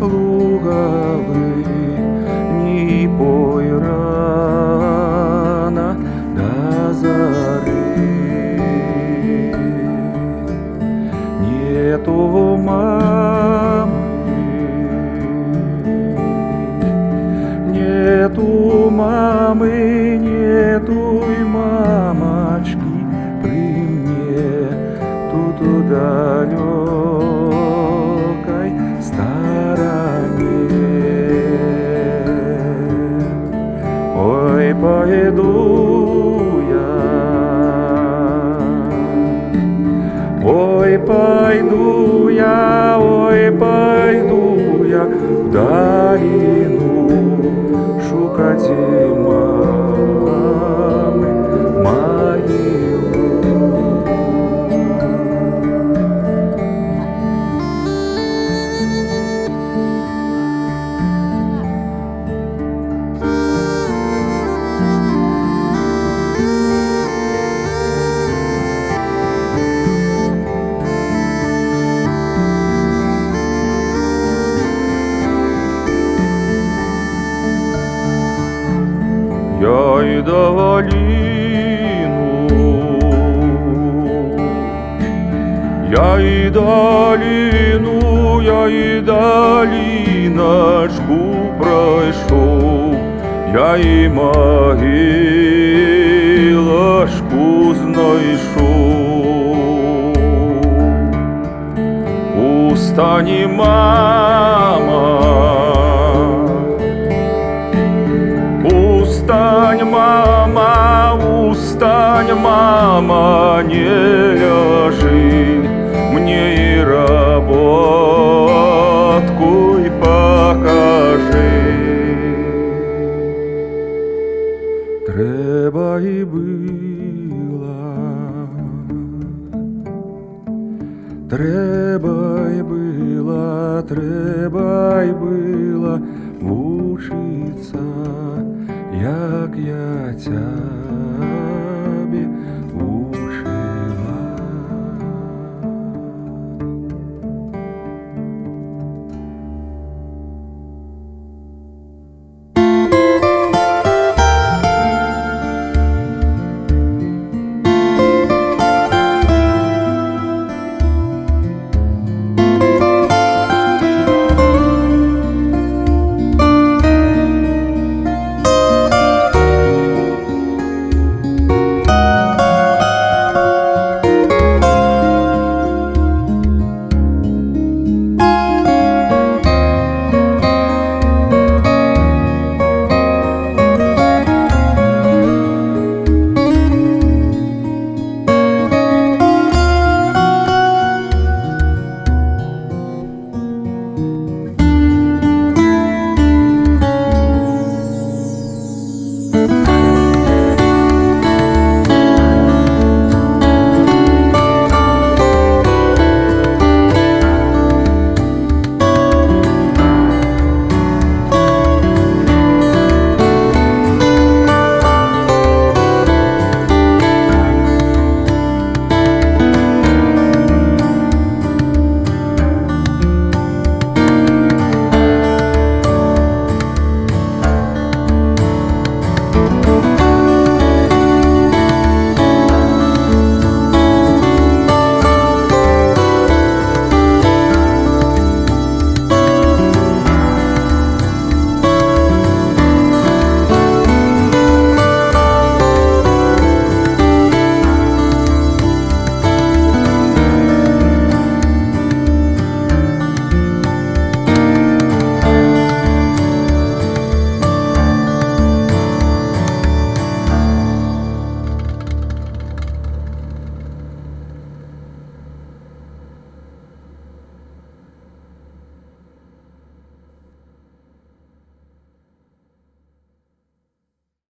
луговий, ні пой рано до зари. Нету мамы, нету мамы, нету и мамочки при мне тут далекой пойду я, ой, пойду я, ой, пойду я в долину шукать мамы Я и долину, я и долину, я и долиночку пройшов, я и могилошку знайшов. Устани, мама, Устань, устань, мама, не ляжи мне и работку и покажи. Треба і била, треба й била, треба й била вчиться, як я ця